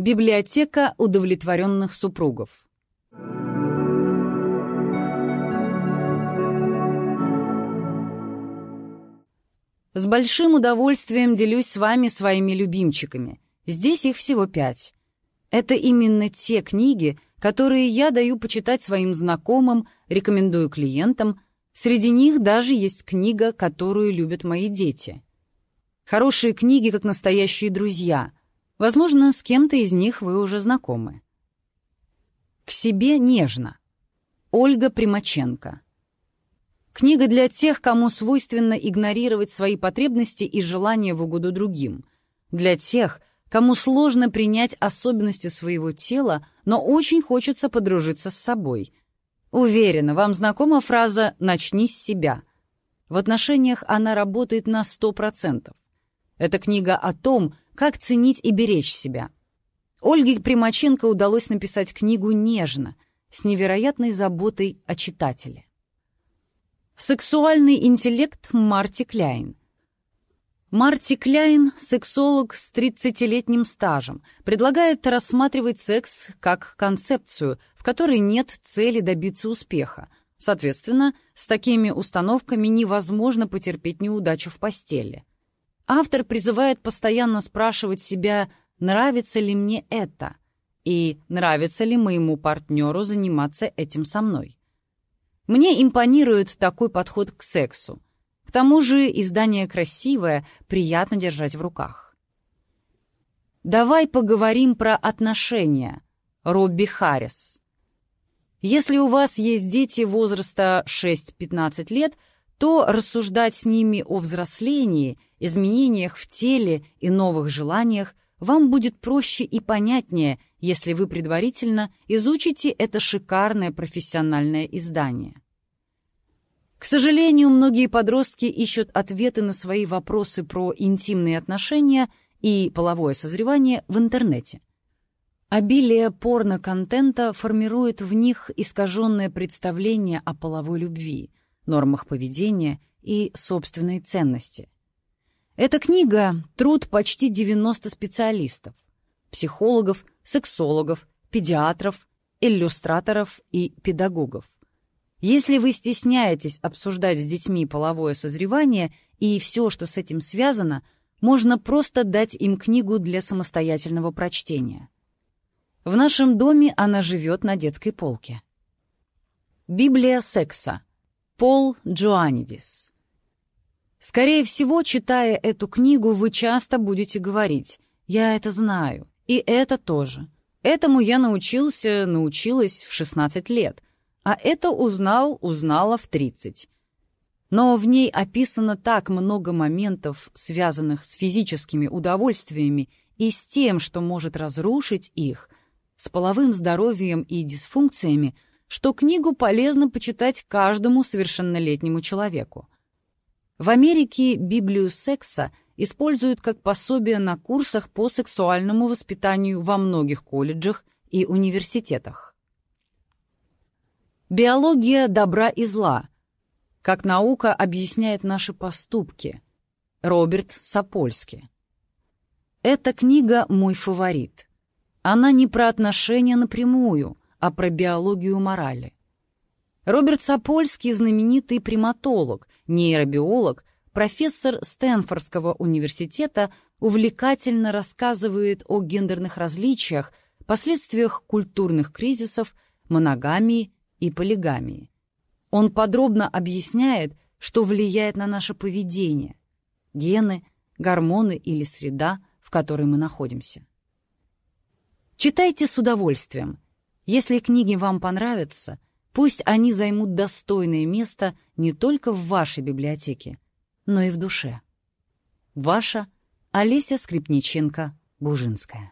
Библиотека удовлетворенных супругов. С большим удовольствием делюсь с вами своими любимчиками. Здесь их всего пять. Это именно те книги, которые я даю почитать своим знакомым, рекомендую клиентам. Среди них даже есть книга, которую любят мои дети. Хорошие книги, как настоящие друзья — Возможно, с кем-то из них вы уже знакомы. К себе нежно. Ольга Примаченко. Книга для тех, кому свойственно игнорировать свои потребности и желания в угоду другим. Для тех, кому сложно принять особенности своего тела, но очень хочется подружиться с собой. Уверена, вам знакома фраза «начни с себя». В отношениях она работает на 100%. Это книга о том, как ценить и беречь себя. Ольге Примаченко удалось написать книгу нежно, с невероятной заботой о читателе. Сексуальный интеллект Марти Кляйн. Марти Кляйн, сексолог с 30-летним стажем, предлагает рассматривать секс как концепцию, в которой нет цели добиться успеха. Соответственно, с такими установками невозможно потерпеть неудачу в постели. Автор призывает постоянно спрашивать себя, нравится ли мне это, и нравится ли моему партнеру заниматься этим со мной. Мне импонирует такой подход к сексу. К тому же издание красивое, приятно держать в руках. Давай поговорим про отношения. Робби Харрис. Если у вас есть дети возраста 6-15 лет – то рассуждать с ними о взрослении, изменениях в теле и новых желаниях вам будет проще и понятнее, если вы предварительно изучите это шикарное профессиональное издание. К сожалению, многие подростки ищут ответы на свои вопросы про интимные отношения и половое созревание в интернете. Обилие порно-контента формирует в них искаженное представление о половой любви – нормах поведения и собственной ценности. Эта книга — труд почти 90 специалистов — психологов, сексологов, педиатров, иллюстраторов и педагогов. Если вы стесняетесь обсуждать с детьми половое созревание и все, что с этим связано, можно просто дать им книгу для самостоятельного прочтения. В нашем доме она живет на детской полке. Библия секса. Пол Джоанидис. Скорее всего, читая эту книгу, вы часто будете говорить «Я это знаю, и это тоже». Этому я научился, научилась в 16 лет, а это узнал, узнала в 30. Но в ней описано так много моментов, связанных с физическими удовольствиями и с тем, что может разрушить их, с половым здоровьем и дисфункциями, что книгу полезно почитать каждому совершеннолетнему человеку. В Америке Библию секса используют как пособие на курсах по сексуальному воспитанию во многих колледжах и университетах. Биология добра и зла. Как наука объясняет наши поступки. Роберт Сапольский. Эта книга мой фаворит. Она не про отношения напрямую, а про биологию морали. Роберт Сапольский — знаменитый приматолог, нейробиолог, профессор Стэнфордского университета, увлекательно рассказывает о гендерных различиях, последствиях культурных кризисов, моногамии и полигамии. Он подробно объясняет, что влияет на наше поведение, гены, гормоны или среда, в которой мы находимся. Читайте с удовольствием — если книги вам понравятся, пусть они займут достойное место не только в вашей библиотеке, но и в душе. Ваша Олеся Скрипниченко-Бужинская